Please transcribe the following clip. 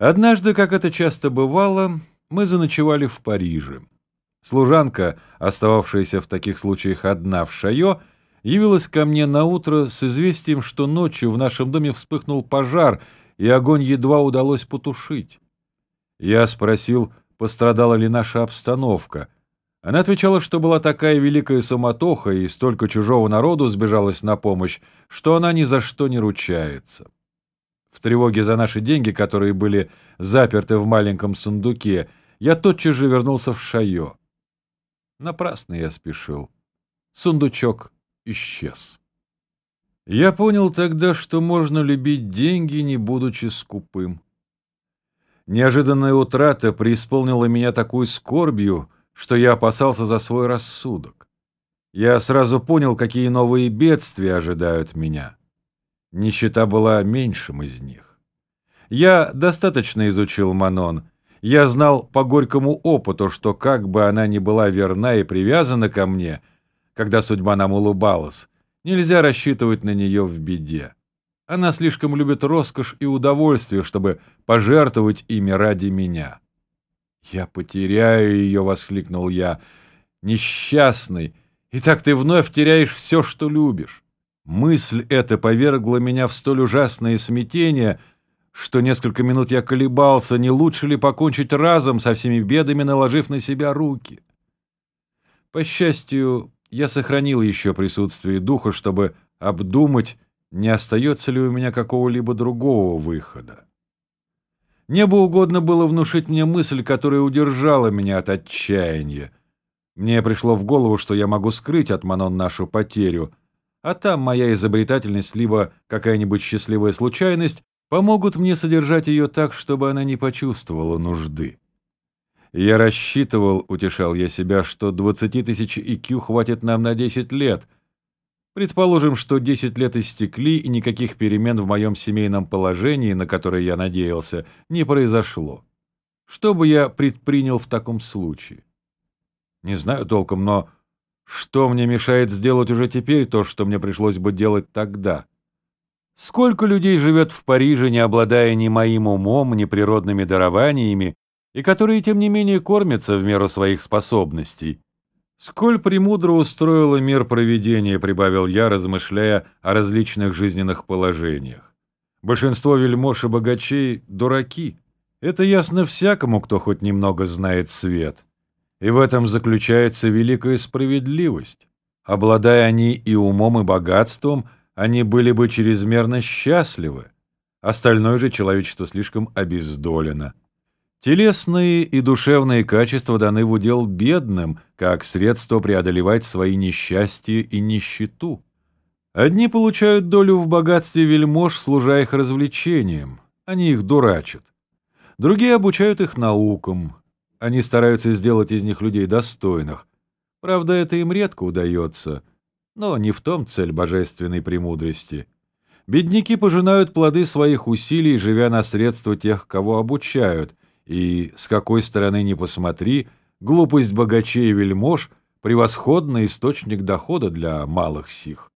Однажды, как это часто бывало, мы заночевали в Париже. Служанка, остававшаяся в таких случаях одна в Шайо, явилась ко мне на утро с известием, что ночью в нашем доме вспыхнул пожар, и огонь едва удалось потушить. Я спросил, пострадала ли наша обстановка. Она отвечала, что была такая великая самотоха и столько чужого народу сбежалась на помощь, что она ни за что не ручается. В тревоге за наши деньги, которые были заперты в маленьком сундуке, я тотчас же вернулся в Шайо. Напрасно я спешил. Сундучок исчез. Я понял тогда, что можно любить деньги, не будучи скупым. Неожиданная утрата преисполнила меня такой скорбью, что я опасался за свой рассудок. Я сразу понял, какие новые бедствия ожидают меня. Нищета была меньшим из них. Я достаточно изучил Манон. Я знал по горькому опыту, что как бы она ни была верна и привязана ко мне, когда судьба нам улыбалась, нельзя рассчитывать на нее в беде. Она слишком любит роскошь и удовольствие, чтобы пожертвовать ими ради меня. «Я потеряю ее!» — воскликнул я. «Несчастный! И так ты вновь теряешь все, что любишь!» Мысль эта повергла меня в столь ужасное смятение, что несколько минут я колебался, не лучше ли покончить разом со всеми бедами, наложив на себя руки. По счастью, я сохранил еще присутствие духа, чтобы обдумать, не остается ли у меня какого-либо другого выхода. Небо угодно было внушить мне мысль, которая удержала меня от отчаяния. Мне пришло в голову, что я могу скрыть от Манон нашу потерю, а там моя изобретательность либо какая-нибудь счастливая случайность помогут мне содержать ее так, чтобы она не почувствовала нужды. Я рассчитывал, утешал я себя, что 20 тысяч IQ хватит нам на 10 лет. Предположим, что 10 лет истекли, и никаких перемен в моем семейном положении, на которые я надеялся, не произошло. Что бы я предпринял в таком случае? Не знаю толком, но что мне мешает сделать уже теперь то, что мне пришлось бы делать тогда? Сколько людей живет в Париже, не обладая ни моим умом, ни природными дарованиями, и которые, тем не менее, кормятся в меру своих способностей? Сколь премудро устроило мир проведения, прибавил я, размышляя о различных жизненных положениях. Большинство вельмож и богачей — дураки. Это ясно всякому, кто хоть немного знает свет. И в этом заключается великая справедливость. Обладая они и умом, и богатством, они были бы чрезмерно счастливы. Остальное же человечество слишком обездолено. Телесные и душевные качества даны в удел бедным, как средство преодолевать свои несчастья и нищету. Одни получают долю в богатстве вельмож, служа их развлечением. Они их дурачат. Другие обучают их наукам, они стараются сделать из них людей достойных. Правда, это им редко удается, но не в том цель божественной премудрости. Бедняки пожинают плоды своих усилий, живя на средства тех, кого обучают, и, с какой стороны ни посмотри, глупость богачей и вельмож — превосходный источник дохода для малых сих.